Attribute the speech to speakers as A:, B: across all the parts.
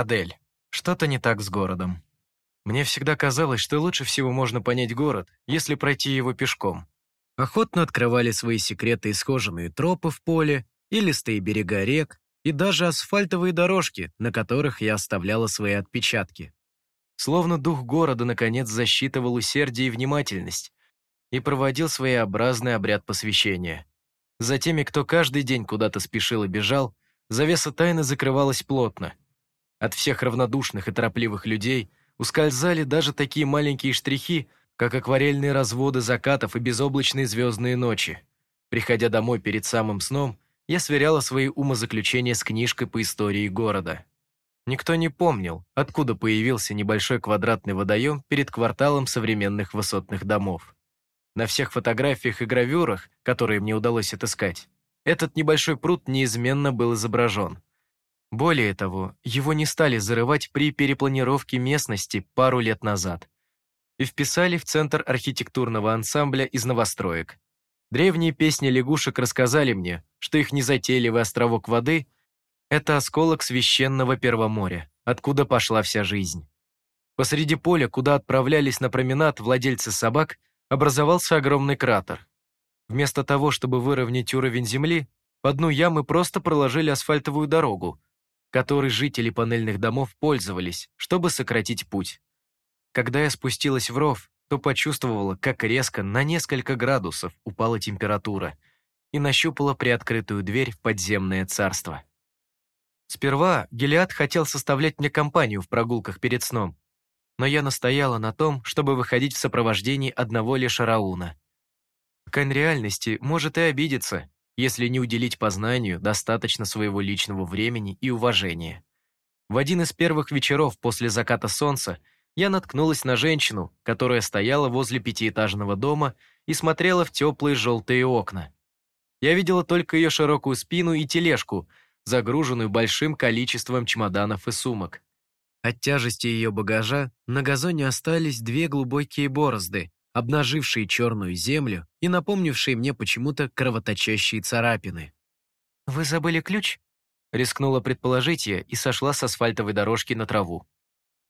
A: Адель, что-то не так с городом. Мне всегда казалось, что лучше всего можно понять город, если пройти его пешком. Охотно открывали свои секреты исхоженные тропы в поле, и листые берега рек, и даже асфальтовые дорожки, на которых я оставляла свои отпечатки. Словно дух города наконец засчитывал усердие и внимательность и проводил своеобразный обряд посвящения. За теми, кто каждый день куда-то спешил и бежал, завеса тайны закрывалась плотно. От всех равнодушных и торопливых людей – ускользали даже такие маленькие штрихи, как акварельные разводы закатов и безоблачные звездные ночи. Приходя домой перед самым сном, я сверяла свои умозаключения с книжкой по истории города. Никто не помнил, откуда появился небольшой квадратный водоем перед кварталом современных высотных домов. На всех фотографиях и гравюрах, которые мне удалось отыскать, этот небольшой пруд неизменно был изображен. Более того, его не стали зарывать при перепланировке местности пару лет назад и вписали в центр архитектурного ансамбля из новостроек. Древние песни лягушек рассказали мне, что их незатейливый островок воды — это осколок священного Первоморя, откуда пошла вся жизнь. Посреди поля, куда отправлялись на променад владельцы собак, образовался огромный кратер. Вместо того, чтобы выровнять уровень земли, по дну ямы просто проложили асфальтовую дорогу, которой жители панельных домов пользовались, чтобы сократить путь. Когда я спустилась в ров, то почувствовала, как резко на несколько градусов упала температура и нащупала приоткрытую дверь в подземное царство. Сперва Гелиад хотел составлять мне компанию в прогулках перед сном, но я настояла на том, чтобы выходить в сопровождении одного лишь Рауна. Кань реальности может и обидеться, если не уделить познанию достаточно своего личного времени и уважения. В один из первых вечеров после заката солнца я наткнулась на женщину, которая стояла возле пятиэтажного дома и смотрела в теплые желтые окна. Я видела только ее широкую спину и тележку, загруженную большим количеством чемоданов и сумок. От тяжести ее багажа на газоне остались две глубокие борозды, обнажившие черную землю и напомнившие мне почему-то кровоточащие царапины. «Вы забыли ключ?» — рискнула предположить я и сошла с асфальтовой дорожки на траву.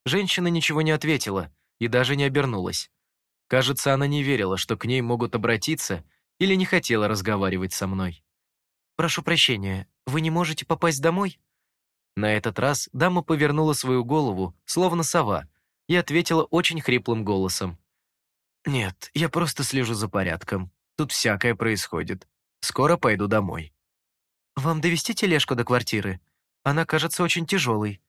A: Женщина ничего не ответила и даже не обернулась. Кажется, она не верила, что к ней могут обратиться или не хотела разговаривать со мной. «Прошу прощения, вы не можете попасть домой?» На этот раз дама повернула свою голову, словно сова, и ответила очень хриплым голосом. «Нет, я просто слежу за порядком. Тут всякое происходит. Скоро пойду домой». «Вам довести тележку до квартиры? Она кажется очень тяжелой».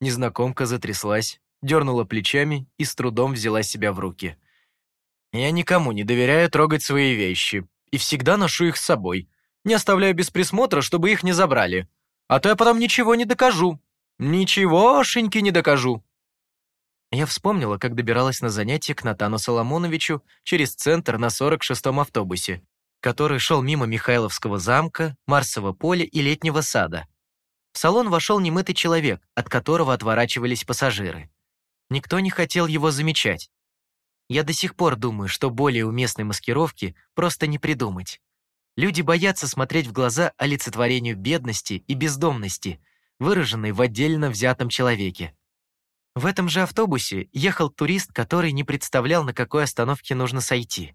A: Незнакомка затряслась, дернула плечами и с трудом взяла себя в руки. «Я никому не доверяю трогать свои вещи и всегда ношу их с собой. Не оставляю без присмотра, чтобы их не забрали. А то я потом ничего не докажу. Ничегошеньки не докажу». Я вспомнила, как добиралась на занятие к Натану Соломоновичу через центр на 46-м автобусе, который шел мимо Михайловского замка, Марсового поля и летнего сада. В салон вошел немытый человек, от которого отворачивались пассажиры. Никто не хотел его замечать. Я до сих пор думаю, что более уместной маскировки просто не придумать. Люди боятся смотреть в глаза олицетворению бедности и бездомности, выраженной в отдельно взятом человеке. В этом же автобусе ехал турист, который не представлял, на какой остановке нужно сойти.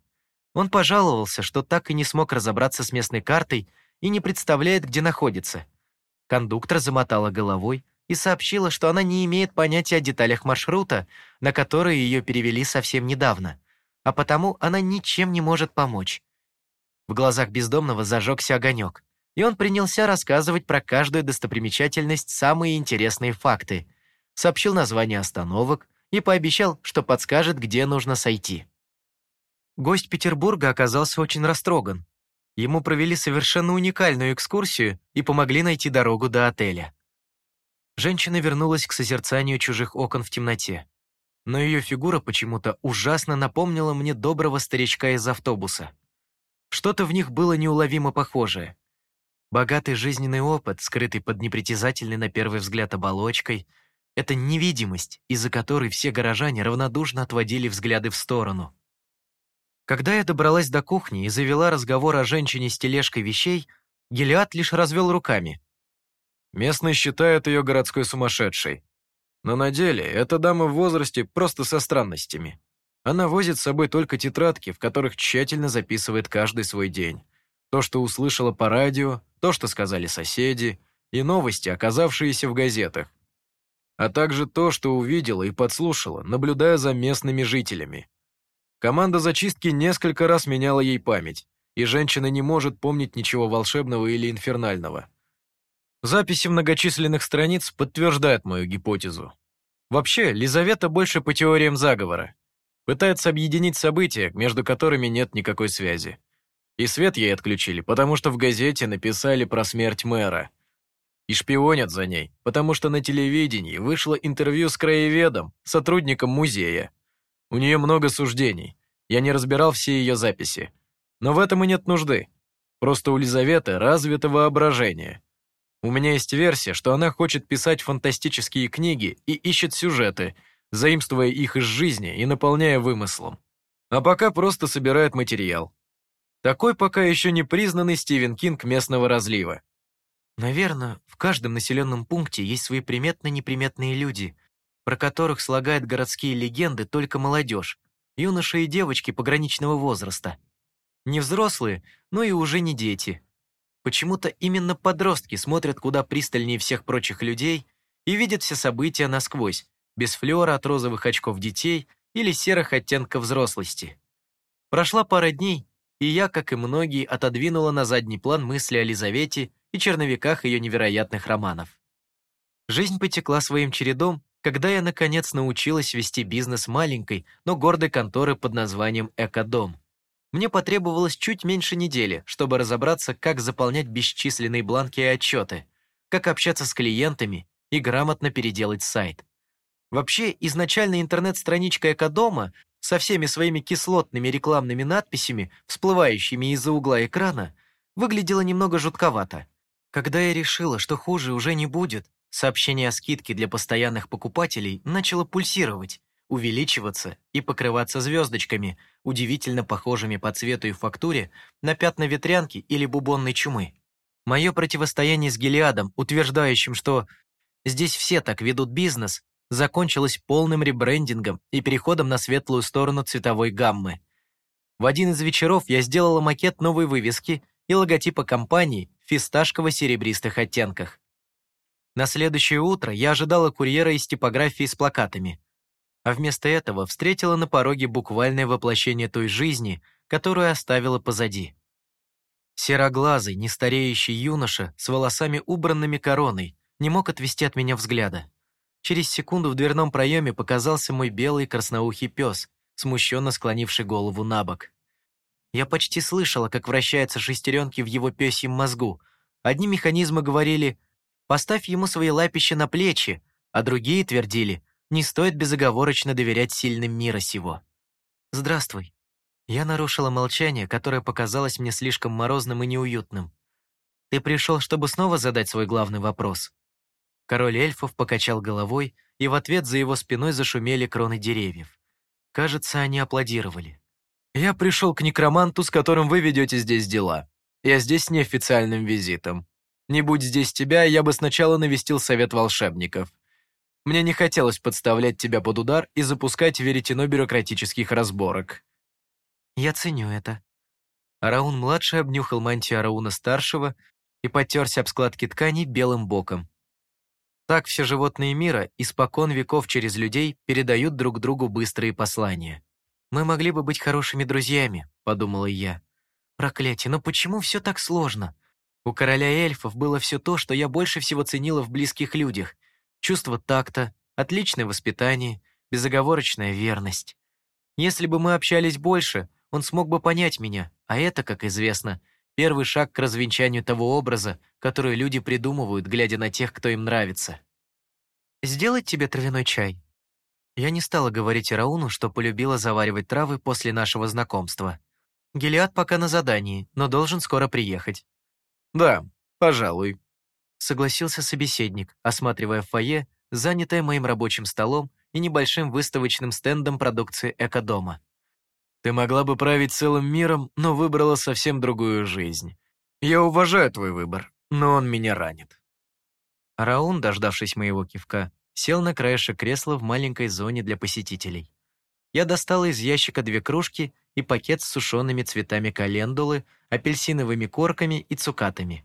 A: Он пожаловался, что так и не смог разобраться с местной картой и не представляет, где находится. Кондуктор замотала головой и сообщила, что она не имеет понятия о деталях маршрута, на который ее перевели совсем недавно, а потому она ничем не может помочь. В глазах бездомного зажегся огонек, и он принялся рассказывать про каждую достопримечательность самые интересные факты — сообщил название остановок и пообещал, что подскажет, где нужно сойти. Гость Петербурга оказался очень растроган. Ему провели совершенно уникальную экскурсию и помогли найти дорогу до отеля. Женщина вернулась к созерцанию чужих окон в темноте. Но ее фигура почему-то ужасно напомнила мне доброго старичка из автобуса. Что-то в них было неуловимо похожее. Богатый жизненный опыт, скрытый под непритязательной на первый взгляд оболочкой — это невидимость, из-за которой все горожане равнодушно отводили взгляды в сторону. Когда я добралась до кухни и завела разговор о женщине с тележкой вещей, Гелиад лишь развел руками. Местные считают ее городской сумасшедшей. Но на деле эта дама в возрасте просто со странностями. Она возит с собой только тетрадки, в которых тщательно записывает каждый свой день. То, что услышала по радио, то, что сказали соседи, и новости, оказавшиеся в газетах. А также то, что увидела и подслушала, наблюдая за местными жителями. Команда зачистки несколько раз меняла ей память, и женщина не может помнить ничего волшебного или инфернального. Записи многочисленных страниц подтверждают мою гипотезу. Вообще, Лизавета больше по теориям заговора. Пытается объединить события, между которыми нет никакой связи. И свет ей отключили, потому что в газете написали про смерть мэра. И шпионят за ней, потому что на телевидении вышло интервью с краеведом, сотрудником музея. У нее много суждений. Я не разбирал все ее записи. Но в этом и нет нужды. Просто у Лизаветы развито воображение. У меня есть версия, что она хочет писать фантастические книги и ищет сюжеты, заимствуя их из жизни и наполняя вымыслом. А пока просто собирает материал. Такой пока еще не признанный Стивен Кинг местного разлива.
B: Наверное, в каждом населенном пункте есть свои приметно-неприметные люди, про которых слагает городские легенды только молодежь, юноши и девочки пограничного возраста. Не взрослые, но и уже не дети. Почему-то именно подростки смотрят куда пристальнее всех прочих людей и видят все события насквозь, без флера от розовых очков детей или серых оттенков взрослости. Прошла пара дней, и я, как и многие, отодвинула на задний план мысли о Лизавете и черновиках ее невероятных романов. Жизнь потекла своим чередом, когда я, наконец, научилась вести бизнес маленькой, но гордой конторы под названием «Экодом». Мне потребовалось чуть меньше недели, чтобы разобраться, как заполнять бесчисленные бланки и отчеты, как общаться с клиентами и грамотно переделать сайт. Вообще, изначально интернет-страничка Экодома со всеми своими кислотными рекламными надписями, всплывающими из-за угла экрана, выглядела немного жутковато. Когда я решила, что хуже уже не будет, сообщение о скидке для постоянных покупателей начало пульсировать, увеличиваться и покрываться звездочками, удивительно похожими по цвету и фактуре на пятна ветрянки или бубонной чумы. Мое противостояние с Гелиадом, утверждающим, что здесь все так ведут бизнес, закончилось полным ребрендингом и переходом на светлую сторону цветовой гаммы. В один из вечеров я сделала макет новой вывески и логотипа компании фисташково-серебристых оттенках. На следующее утро я ожидала курьера из типографии с плакатами а вместо этого встретила на пороге буквальное воплощение той жизни, которую оставила позади. Сероглазый, нестареющий юноша с волосами убранными короной не мог отвести от меня взгляда. Через секунду в дверном проеме показался мой белый красноухий пес, смущенно склонивший голову на бок. Я почти слышала, как вращаются шестеренки в его пёсьем мозгу. Одни механизмы говорили «поставь ему свои лапища на плечи», а другие твердили не стоит безоговорочно доверять сильным мира сего. «Здравствуй». Я нарушила молчание, которое показалось мне слишком морозным и неуютным. «Ты пришел, чтобы снова задать свой главный вопрос?» Король эльфов покачал головой, и в ответ за его спиной зашумели кроны деревьев. Кажется, они аплодировали. «Я пришел к некроманту, с которым вы ведете здесь дела. Я здесь неофициальным визитом. Не будь здесь тебя, я бы сначала навестил совет волшебников. Мне не хотелось подставлять тебя под удар и запускать веретено бюрократических разборок. Я ценю это. Араун-младший обнюхал мантию Арауна-старшего и потерся об складки ткани белым боком. Так все животные мира испокон веков через людей передают друг другу быстрые послания. «Мы могли бы быть хорошими друзьями», — подумала я. «Проклятие, но почему все так сложно? У короля эльфов было все то, что я больше всего ценила в близких людях, чувство такта, отличное воспитание, безоговорочная верность. Если бы мы общались больше, он смог бы понять меня, а это, как известно, первый шаг к развенчанию того образа, который люди придумывают, глядя на тех, кто им нравится. «Сделать тебе травяной чай?» Я не стала говорить Ирауну, что полюбила заваривать травы после нашего знакомства. Гелиад пока на задании, но должен скоро приехать.
A: «Да, пожалуй»,
B: согласился собеседник, осматривая фойе, занятое моим рабочим столом и небольшим выставочным стендом продукции Экодома.
A: «Ты могла бы править целым миром, но выбрала совсем другую жизнь. Я уважаю твой выбор, но он меня ранит».
B: Раун, дождавшись моего кивка, сел на краешек кресла в маленькой зоне для посетителей. Я достала из ящика две кружки и пакет с сушеными цветами календулы, апельсиновыми корками и цукатами.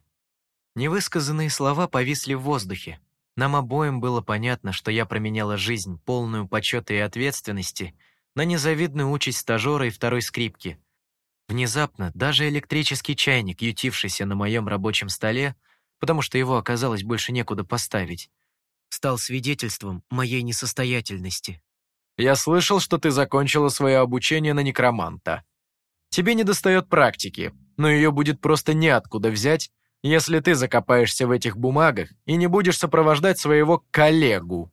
B: Невысказанные слова повисли в воздухе. Нам обоим было понятно, что я променяла жизнь, полную почета и ответственности, на незавидную участь стажера и второй скрипки. Внезапно даже электрический чайник, ютившийся на моем рабочем столе, потому что его оказалось больше некуда поставить, стал свидетельством моей несостоятельности.
A: «Я слышал, что ты закончила свое обучение на некроманта. Тебе недостает практики, но ее будет просто неоткуда взять, если ты закопаешься в этих бумагах и не будешь сопровождать своего коллегу».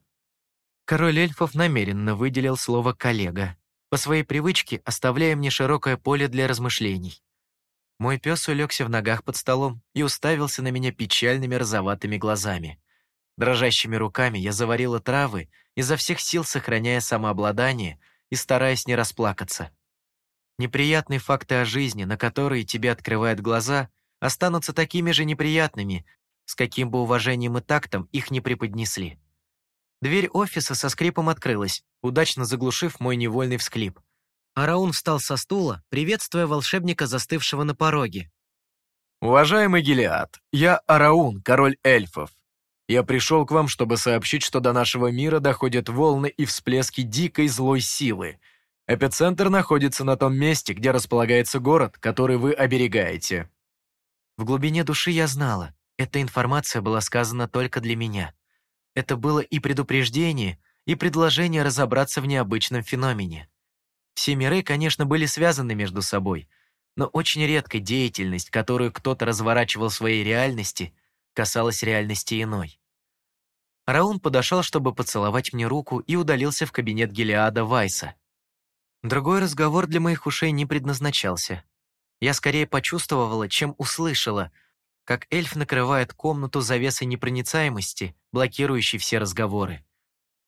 B: Король эльфов намеренно выделил слово «коллега», по своей привычке оставляя мне широкое поле для размышлений. Мой пес улегся в ногах под столом и уставился на меня печальными розоватыми глазами. Дрожащими руками я заварила травы, изо всех сил сохраняя самообладание и стараясь не расплакаться. Неприятные факты о жизни, на которые тебе открывают глаза, останутся такими же неприятными, с каким бы уважением и тактом их не преподнесли. Дверь офиса со скрипом открылась, удачно заглушив мой невольный всклип. Араун встал со стула, приветствуя волшебника, застывшего на пороге.
A: «Уважаемый Гелиад, я Араун, король эльфов. Я пришел к вам, чтобы сообщить, что до нашего мира доходят волны и всплески дикой злой силы. Эпицентр находится на том месте, где располагается город, который вы оберегаете».
B: В глубине души я знала, эта информация была сказана только для меня. Это было и предупреждение, и предложение разобраться в необычном феномене. Все миры, конечно, были связаны между собой, но очень редко деятельность, которую кто-то разворачивал в своей реальности, касалась реальности иной. Раун подошел, чтобы поцеловать мне руку и удалился в кабинет Гелиада Вайса. Другой разговор для моих ушей не предназначался. Я скорее почувствовала, чем услышала, как эльф накрывает комнату завесой непроницаемости, блокирующей все разговоры.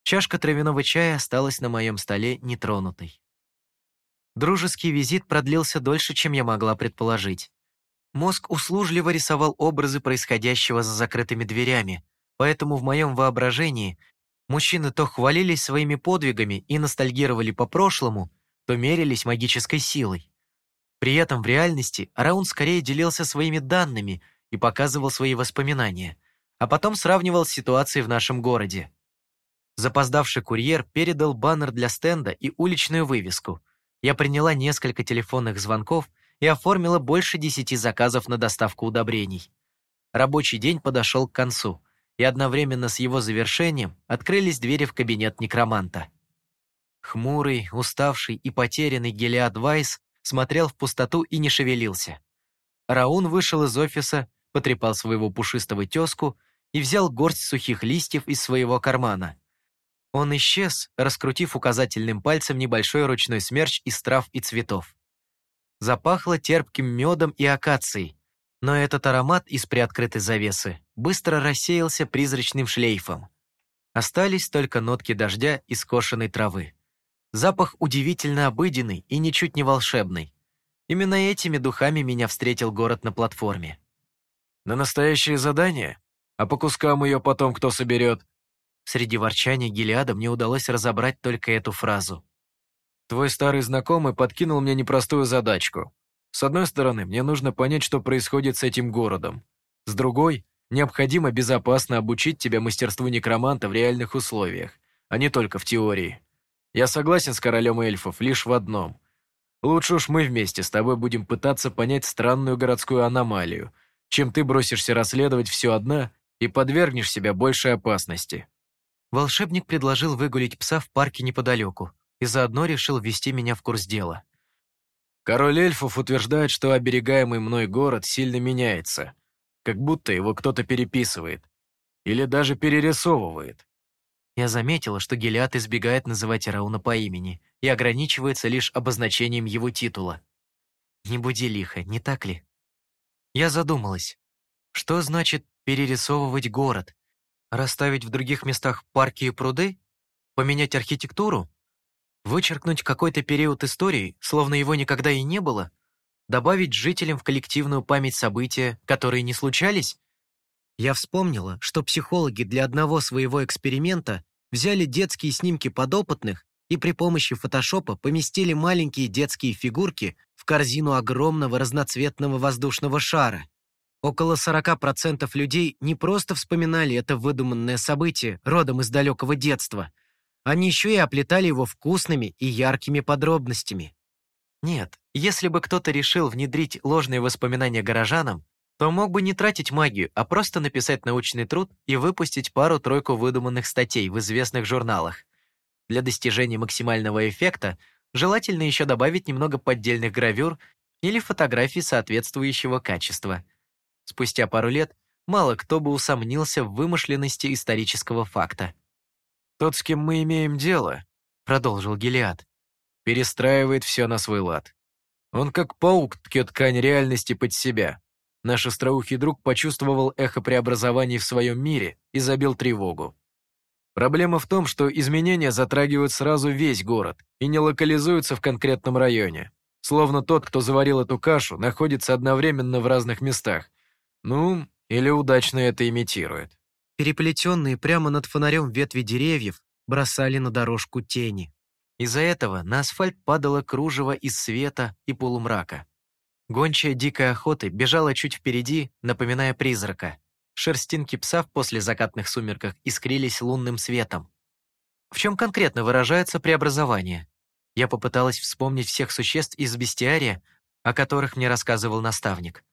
B: Чашка травяного чая осталась на моем столе нетронутой. Дружеский визит продлился дольше, чем я могла предположить. Мозг услужливо рисовал образы происходящего за закрытыми дверями, Поэтому в моем воображении мужчины то хвалились своими подвигами и ностальгировали по прошлому, то мерились магической силой. При этом в реальности Араун скорее делился своими данными и показывал свои воспоминания, а потом сравнивал с ситуацией в нашем городе. Запоздавший курьер передал баннер для стенда и уличную вывеску. Я приняла несколько телефонных звонков и оформила больше десяти заказов на доставку удобрений. Рабочий день подошел к концу — и одновременно с его завершением открылись двери в кабинет некроманта. Хмурый, уставший и потерянный Гелиад Вайс смотрел в пустоту и не шевелился. Раун вышел из офиса, потрепал своего пушистого тезку и взял горсть сухих листьев из своего кармана. Он исчез, раскрутив указательным пальцем небольшой ручной смерч из трав и цветов. Запахло терпким медом и акацией, но этот аромат из приоткрытой завесы быстро рассеялся призрачным шлейфом. Остались только нотки дождя и скошенной травы. Запах удивительно обыденный и ничуть не волшебный. Именно этими духами меня встретил город на платформе.
A: «На настоящее задание? А по кускам ее потом кто соберет?»
B: Среди ворчания Гелиада мне удалось разобрать только эту фразу.
A: «Твой старый знакомый подкинул мне непростую задачку. С одной стороны, мне нужно понять, что происходит с этим городом. С другой, необходимо безопасно обучить тебя мастерству некроманта в реальных условиях, а не только в теории. Я согласен с королем эльфов лишь в одном. Лучше уж мы вместе с тобой будем пытаться понять странную городскую аномалию, чем ты бросишься расследовать все одна и подвергнешь себя большей опасности.
B: Волшебник предложил выгулить пса в парке неподалеку и заодно решил ввести меня в курс дела.
A: Король эльфов утверждает, что оберегаемый мной город сильно меняется, как будто его кто-то переписывает. Или даже перерисовывает.
B: Я заметила, что Гелиад избегает называть Рауна по имени и ограничивается лишь обозначением его титула. Не буди лихо, не так ли? Я задумалась. Что значит перерисовывать город? Расставить в других местах парки и пруды? Поменять архитектуру? Вычеркнуть какой-то период истории, словно его никогда и не было? Добавить жителям в коллективную память события, которые не случались?
A: Я вспомнила, что психологи для одного своего эксперимента взяли детские снимки подопытных и при помощи фотошопа поместили маленькие детские фигурки в корзину огромного разноцветного воздушного шара. Около 40% людей не просто вспоминали это выдуманное событие родом из далекого детства, они еще и оплетали его вкусными и яркими подробностями.
B: Нет, если бы кто-то решил внедрить ложные воспоминания горожанам, то мог бы не тратить магию, а просто написать научный труд и выпустить пару-тройку выдуманных статей в известных журналах. Для достижения максимального эффекта желательно еще добавить немного поддельных гравюр или фотографий соответствующего качества. Спустя пару лет мало кто бы усомнился в вымышленности исторического факта.
A: «Тот, с кем мы имеем дело», — продолжил Гелиад, перестраивает все на свой лад. Он как паук ткет ткань реальности под себя. Наш остроухий друг почувствовал эхо преобразований в своем мире и забил тревогу. Проблема в том, что изменения затрагивают сразу весь город и не локализуются в конкретном районе. Словно тот, кто заварил эту кашу, находится одновременно в разных местах. Ну, или удачно это имитирует. Переплетенные прямо над фонарем ветви деревьев бросали на дорожку тени.
B: Из-за этого на асфальт падало кружево из света и полумрака. Гончая дикой охоты бежала чуть впереди, напоминая призрака. Шерстинки пса в послезакатных сумерках искрились лунным светом. В чем конкретно выражается преобразование? Я попыталась вспомнить всех существ из бестиария, о которых мне рассказывал наставник.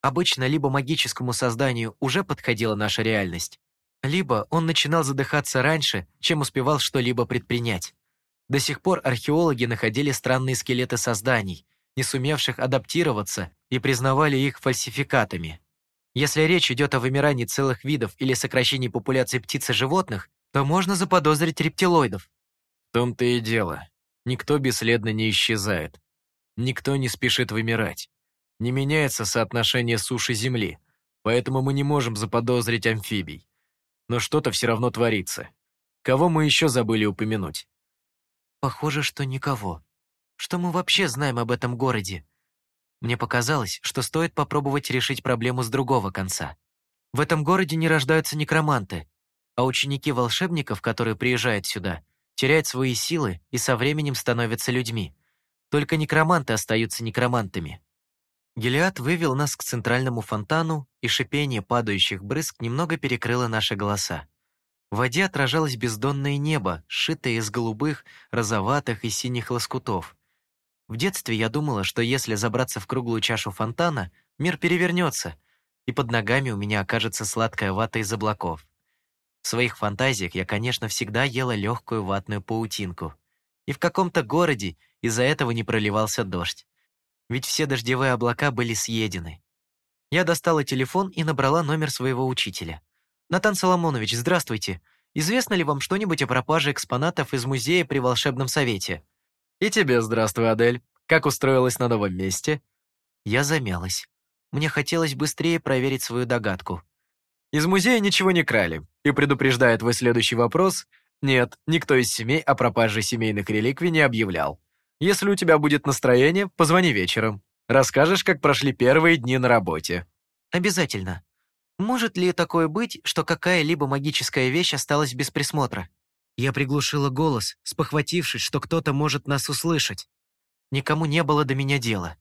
B: Обычно либо магическому созданию уже подходила наша реальность, либо он начинал задыхаться раньше, чем успевал что-либо предпринять. До сих пор археологи находили странные скелеты созданий, не сумевших адаптироваться, и признавали их фальсификатами. Если речь идет о вымирании целых видов или сокращении популяции птиц и животных, то можно заподозрить рептилоидов.
A: В том-то и дело. Никто бесследно не исчезает. Никто не спешит вымирать не меняется соотношение суши-земли, поэтому мы не можем заподозрить амфибий. Но что-то все равно творится. Кого мы еще забыли упомянуть?
B: Похоже, что никого. Что мы вообще знаем об этом городе? Мне показалось, что стоит попробовать решить проблему с другого конца. В этом городе не рождаются некроманты, а ученики волшебников, которые приезжают сюда, теряют свои силы и со временем становятся людьми. Только некроманты остаются некромантами. Гелиад вывел нас к центральному фонтану, и шипение падающих брызг немного перекрыло наши голоса. В воде отражалось бездонное небо, сшитое из голубых, розоватых и синих лоскутов. В детстве я думала, что если забраться в круглую чашу фонтана, мир перевернется, и под ногами у меня окажется сладкая вата из облаков. В своих фантазиях я, конечно, всегда ела легкую ватную паутинку. И в каком-то городе из-за этого не проливался дождь ведь все дождевые облака были съедены. Я достала телефон и набрала номер своего учителя. «Натан Соломонович, здравствуйте. Известно ли вам что-нибудь о пропаже экспонатов из музея при волшебном совете?»
A: «И тебе здравствуй, Адель. Как устроилась на новом месте?»
B: Я замялась. Мне хотелось быстрее проверить свою догадку.
A: «Из музея ничего не крали. И предупреждая твой следующий вопрос, нет, никто из семей о пропаже семейных реликвий не объявлял. Если у тебя будет настроение, позвони вечером. Расскажешь, как прошли первые дни на работе».
B: «Обязательно. Может ли такое быть, что какая-либо магическая вещь осталась без присмотра?»
A: Я приглушила голос, спохватившись, что кто-то может нас услышать.
B: Никому не было до меня дела.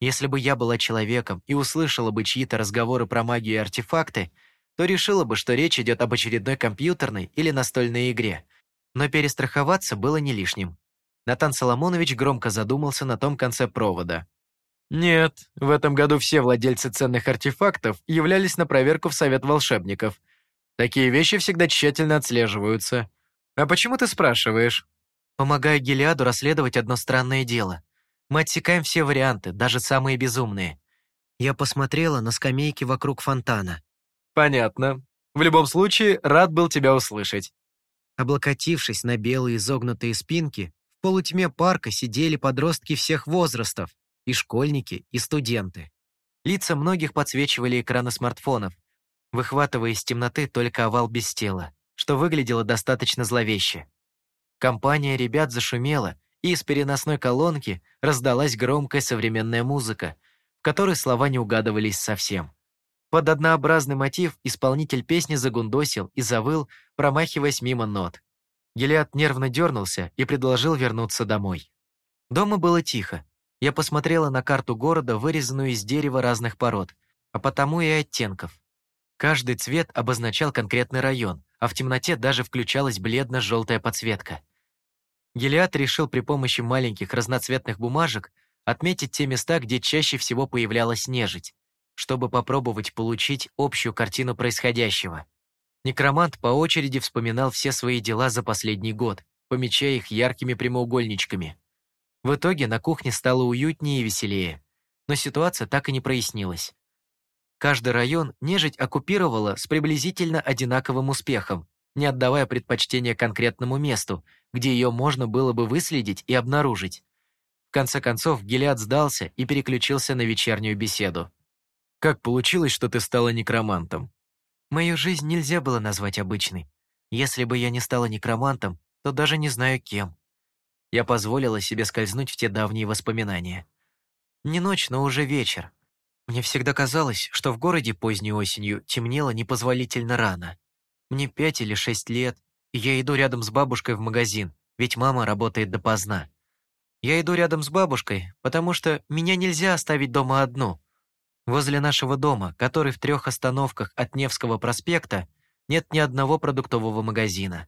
B: Если бы я была человеком и услышала бы чьи-то разговоры про магию и артефакты, то решила бы, что речь идет об очередной компьютерной или настольной игре. Но перестраховаться было не лишним. Натан Соломонович громко задумался на том конце провода.
A: «Нет, в этом году все владельцы ценных артефактов являлись на проверку в Совет волшебников. Такие вещи всегда тщательно отслеживаются. А почему ты спрашиваешь?»
B: «Помогаю Гелиаду расследовать одно странное дело. Мы отсекаем все варианты, даже самые безумные». Я посмотрела на скамейки вокруг фонтана.
A: «Понятно. В любом случае, рад был тебя услышать».
B: Облокотившись на белые изогнутые спинки, полутьме парка сидели подростки всех возрастов, и школьники, и студенты. Лица многих подсвечивали экраны смартфонов, выхватывая из темноты только овал без тела, что выглядело достаточно зловеще. Компания ребят зашумела, и из переносной колонки раздалась громкая современная музыка, в которой слова не угадывались совсем. Под однообразный мотив исполнитель песни загундосил и завыл, промахиваясь мимо нот. Гелиад нервно дернулся и предложил вернуться домой. Дома было тихо. Я посмотрела на карту города, вырезанную из дерева разных пород, а потому и оттенков. Каждый цвет обозначал конкретный район, а в темноте даже включалась бледно-желтая подсветка. Гелиад решил при помощи маленьких разноцветных бумажек отметить те места, где чаще всего появлялась нежить, чтобы попробовать получить общую картину происходящего. Некромант по очереди вспоминал все свои дела за последний год, помечая их яркими прямоугольничками. В итоге на кухне стало уютнее и веселее, но ситуация так и не прояснилась. Каждый район нежить оккупировала с приблизительно одинаковым успехом, не отдавая предпочтения конкретному месту, где ее можно было бы выследить и обнаружить. В конце концов, Гелиад сдался и переключился на вечернюю беседу.
A: Как получилось, что ты стала некромантом?
B: Мою жизнь нельзя было назвать обычной. Если бы я не стала некромантом, то даже не знаю кем. Я позволила себе скользнуть в те давние воспоминания. Не ночь, но уже вечер. Мне всегда казалось, что в городе поздней осенью темнело непозволительно рано. Мне пять или шесть лет, и я иду рядом с бабушкой в магазин, ведь мама работает допоздна. Я иду рядом с бабушкой, потому что меня нельзя оставить дома одну. Возле нашего дома, который в трех остановках от Невского проспекта, нет ни одного продуктового магазина.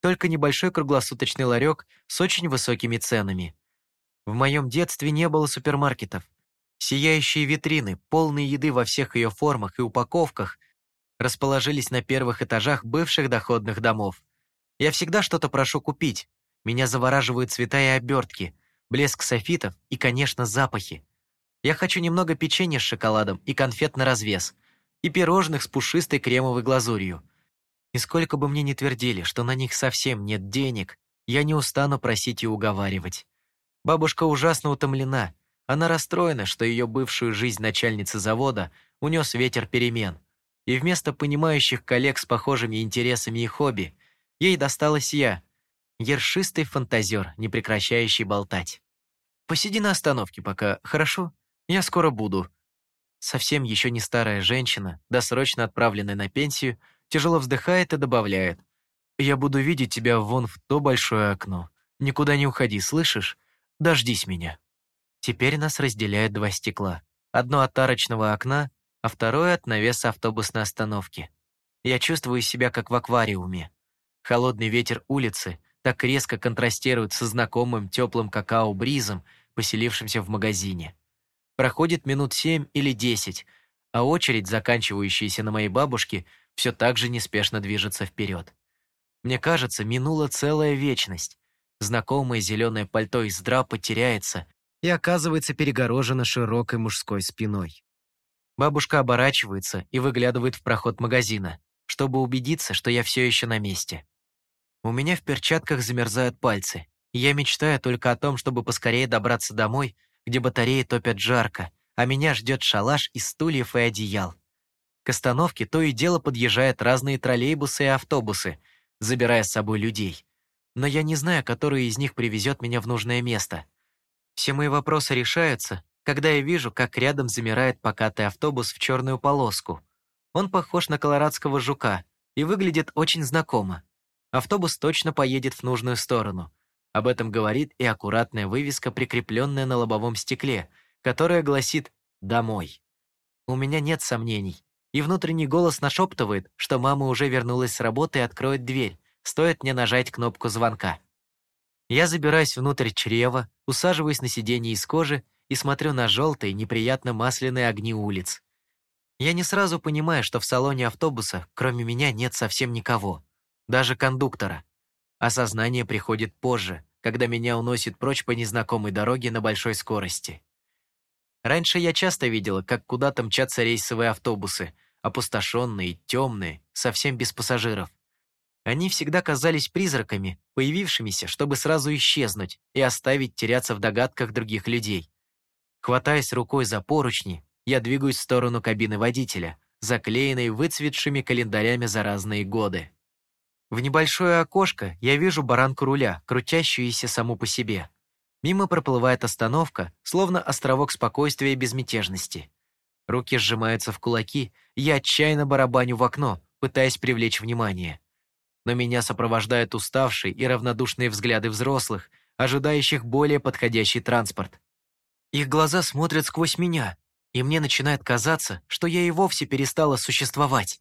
B: Только небольшой круглосуточный ларек с очень высокими ценами. В моем детстве не было супермаркетов. Сияющие витрины, полные еды во всех ее формах и упаковках, расположились на первых этажах бывших доходных домов. Я всегда что-то прошу купить. Меня завораживают цвета и обертки, блеск софитов и, конечно, запахи. Я хочу немного печенья с шоколадом и конфет на развес, и пирожных с пушистой кремовой глазурью. И сколько бы мне ни твердили, что на них совсем нет денег, я не устану просить и уговаривать. Бабушка ужасно утомлена. Она расстроена, что ее бывшую жизнь начальницы завода унес ветер перемен. И вместо понимающих коллег с похожими интересами и хобби, ей досталась я, ершистый фантазер, не прекращающий болтать. «Посиди на остановке пока, хорошо?» Я скоро буду». Совсем еще не старая женщина, досрочно отправленная на пенсию, тяжело вздыхает и добавляет. «Я буду видеть тебя вон в то большое окно. Никуда не уходи, слышишь? Дождись меня». Теперь нас разделяют два стекла. Одно от арочного окна, а второе от навеса автобусной остановки. Я чувствую себя как в аквариуме. Холодный ветер улицы так резко контрастирует со знакомым теплым какао-бризом, поселившимся в магазине. Проходит минут семь или десять, а очередь, заканчивающаяся на моей бабушке, все так же неспешно движется вперед. Мне кажется, минула целая вечность. Знакомое зеленое пальто из драпа теряется и оказывается перегорожено широкой мужской спиной. Бабушка оборачивается и выглядывает в проход магазина, чтобы убедиться, что я все еще на месте. У меня в перчатках замерзают пальцы, я мечтаю только о том, чтобы поскорее добраться домой где батареи топят жарко, а меня ждет шалаш из стульев и одеял. К остановке то и дело подъезжают разные троллейбусы и автобусы, забирая с собой людей. Но я не знаю, который из них привезет меня в нужное место. Все мои вопросы решаются, когда я вижу, как рядом замирает покатый автобус в черную полоску. Он похож на колорадского жука и выглядит очень знакомо. Автобус точно поедет в нужную сторону. Об этом говорит и аккуратная вывеска, прикрепленная на лобовом стекле, которая гласит «Домой». У меня нет сомнений, и внутренний голос нашептывает, что мама уже вернулась с работы и откроет дверь, стоит мне нажать кнопку звонка. Я забираюсь внутрь чрева, усаживаюсь на сиденье из кожи и смотрю на желтые, неприятно масляные огни улиц. Я не сразу понимаю, что в салоне автобуса, кроме меня, нет совсем никого. Даже кондуктора. Осознание приходит позже, когда меня уносит прочь по незнакомой дороге на большой скорости. Раньше я часто видела, как куда-то мчатся рейсовые автобусы, опустошенные, темные, совсем без пассажиров. Они всегда казались призраками, появившимися, чтобы сразу исчезнуть и оставить теряться в догадках других людей. Хватаясь рукой за поручни, я двигаюсь в сторону кабины водителя, заклеенной выцветшими календарями за разные годы. В небольшое окошко я вижу баранку руля, крутящуюся саму по себе. Мимо проплывает остановка, словно островок спокойствия и безмятежности. Руки сжимаются в кулаки, я отчаянно барабаню в окно, пытаясь привлечь внимание. Но меня сопровождают уставшие и равнодушные взгляды взрослых, ожидающих более подходящий транспорт. Их глаза смотрят сквозь меня, и мне начинает казаться, что я и вовсе перестала существовать.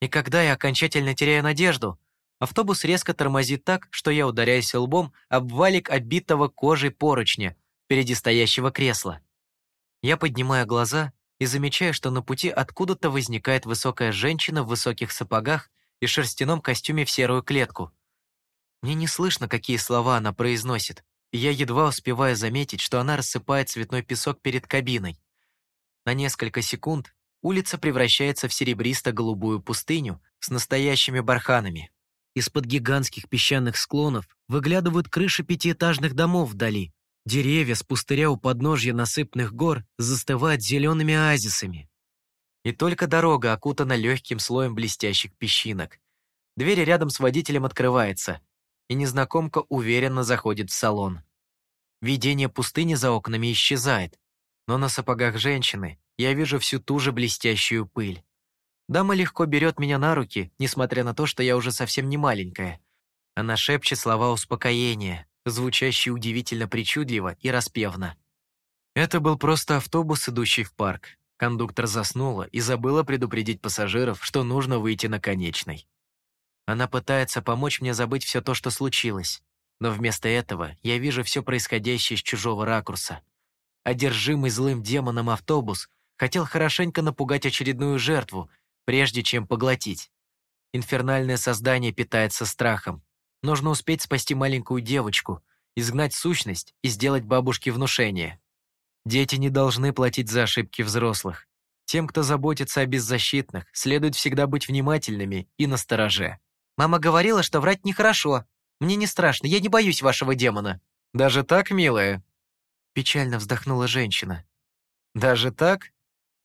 B: И когда я окончательно теряю надежду, автобус резко тормозит так, что я ударяюсь лбом об валик обитого кожей поручня впереди стоящего кресла. Я поднимаю глаза и замечаю, что на пути откуда-то возникает высокая женщина в высоких сапогах и шерстяном костюме в серую клетку. Мне не слышно, какие слова она произносит, и я едва успеваю заметить, что она рассыпает цветной песок перед кабиной. На несколько секунд улица превращается в серебристо-голубую пустыню с настоящими барханами. Из-под гигантских песчаных склонов выглядывают крыши пятиэтажных домов вдали, Деревья с пустыря у подножья насыпных гор застывают зелеными оазисами. И только дорога окутана легким слоем блестящих песчинок. Дверь рядом с водителем открывается, и незнакомка уверенно заходит в салон. Видение пустыни за окнами исчезает, но на сапогах женщины я вижу всю ту же блестящую пыль. Дама легко берет меня на руки, несмотря на то, что я уже совсем не маленькая. Она шепчет слова успокоения, звучащий удивительно причудливо и распевно. Это был просто автобус, идущий в парк. Кондуктор заснула и забыла предупредить пассажиров, что нужно выйти на конечной. Она пытается помочь мне забыть все то, что случилось. Но вместо этого я вижу все происходящее с чужого ракурса. Одержимый злым демоном автобус хотел хорошенько напугать очередную жертву, прежде чем поглотить. Инфернальное создание питается страхом, Нужно успеть спасти маленькую девочку, изгнать сущность и сделать бабушке внушение. Дети не должны платить за ошибки взрослых. Тем, кто заботится о беззащитных, следует всегда быть внимательными и настороже. «Мама говорила, что врать нехорошо. Мне не страшно, я не боюсь вашего демона». «Даже так, милая?» Печально вздохнула женщина. «Даже так?»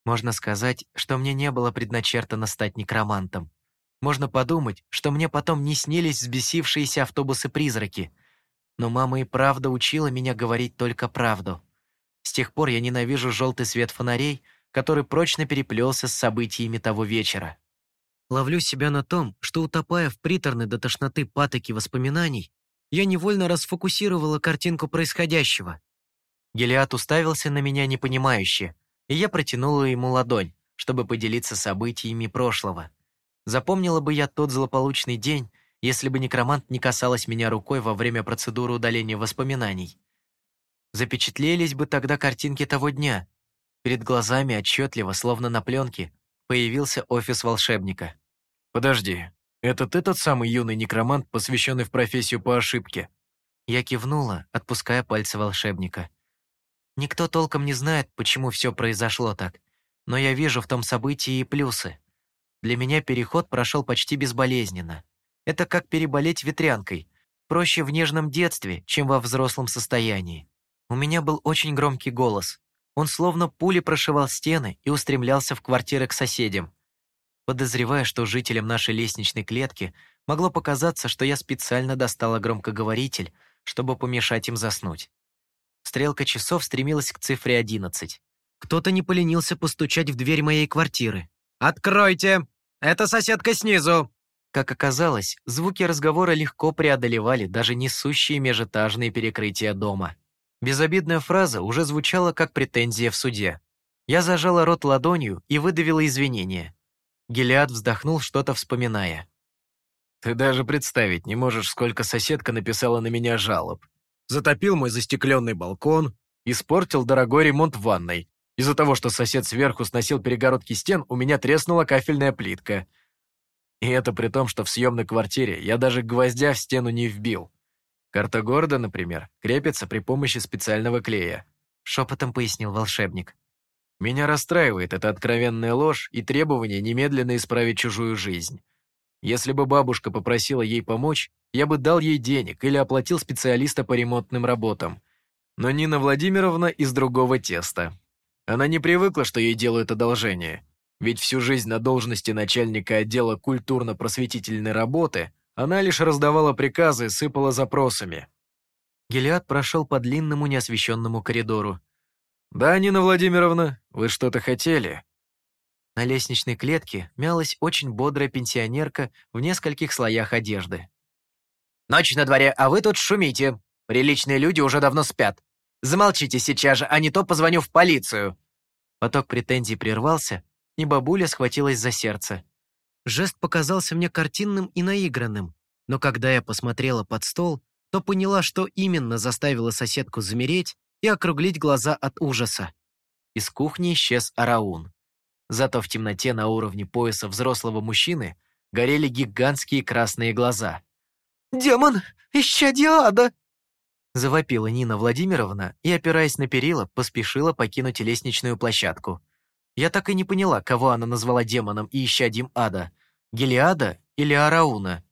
B: Можно сказать, что мне не было предначертано стать некромантом. Можно подумать, что мне потом не снились взбесившиеся автобусы-призраки. Но мама и правда учила меня говорить только правду. С тех пор я ненавижу желтый свет фонарей, который прочно переплелся с событиями того вечера. Ловлю себя на том, что, утопая в приторной до тошноты патоки воспоминаний, я невольно расфокусировала картинку происходящего. Гелиад уставился на меня непонимающе, и я протянула ему ладонь, чтобы поделиться событиями прошлого. Запомнила бы я тот злополучный день, если бы некромант не касалась меня рукой во время процедуры удаления воспоминаний. Запечатлелись бы тогда картинки того дня. Перед глазами отчетливо, словно на пленке, появился офис волшебника.
A: «Подожди, это ты тот самый юный некромант, посвященный в профессию по ошибке?»
B: Я кивнула, отпуская пальцы волшебника. Никто толком не знает, почему все произошло так, но я вижу в том событии и плюсы. Для меня переход прошел почти безболезненно. Это как переболеть ветрянкой. Проще в нежном детстве, чем во взрослом состоянии. У меня был очень громкий голос. Он словно пули прошивал стены и устремлялся в квартиры к соседям. Подозревая, что жителям нашей лестничной клетки могло показаться, что я специально достала громкоговоритель, чтобы помешать им заснуть. Стрелка часов стремилась к цифре 11. Кто-то не поленился постучать в дверь моей квартиры. «Откройте!» Это соседка снизу!» Как оказалось, звуки разговора легко преодолевали даже несущие межэтажные перекрытия дома. Безобидная фраза уже звучала как претензия в суде. Я зажала рот ладонью и выдавила извинения. Гелиад вздохнул, что-то вспоминая.
A: «Ты даже представить не можешь, сколько соседка написала на меня жалоб. Затопил мой застекленный балкон, испортил дорогой ремонт в ванной, из-за того, что сосед сверху сносил перегородки стен, у меня треснула кафельная плитка. И это при том, что в съемной квартире я даже гвоздя в стену не вбил. Карта города, например, крепится при помощи специального клея.
B: Шепотом пояснил волшебник.
A: Меня расстраивает эта откровенная ложь и требование немедленно исправить чужую жизнь. Если бы бабушка попросила ей помочь, я бы дал ей денег или оплатил специалиста по ремонтным работам. Но Нина Владимировна из другого теста. Она не привыкла, что ей делают одолжение. Ведь всю жизнь на должности начальника отдела культурно-просветительной работы она лишь раздавала приказы и сыпала запросами.
B: Гелиад прошел по длинному неосвещенному коридору.
A: «Да, Нина Владимировна, вы что-то хотели?»
B: На лестничной клетке мялась очень бодрая пенсионерка в нескольких слоях одежды. «Ночь на дворе, а вы тут шумите. Приличные люди уже давно спят. Замолчите сейчас же, а не то позвоню в полицию». Поток претензий прервался, и бабуля схватилась за сердце. Жест показался мне картинным и наигранным, но когда я посмотрела под стол, то поняла, что именно заставило соседку замереть и округлить глаза от ужаса. Из кухни исчез Араун. Зато в темноте на уровне пояса взрослого мужчины горели гигантские красные глаза. «Демон! Исчадие ада!» Завопила Нина Владимировна и, опираясь на перила, поспешила покинуть лестничную площадку. Я так и не поняла, кого она назвала демоном и исчадием ада. Гелиада или Арауна?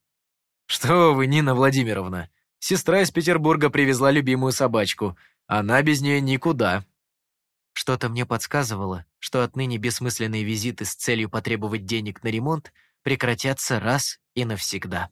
A: «Что вы, Нина Владимировна, сестра из Петербурга привезла любимую собачку. Она без нее никуда».
B: Что-то мне подсказывало, что отныне бессмысленные визиты с целью потребовать денег на ремонт прекратятся раз и навсегда.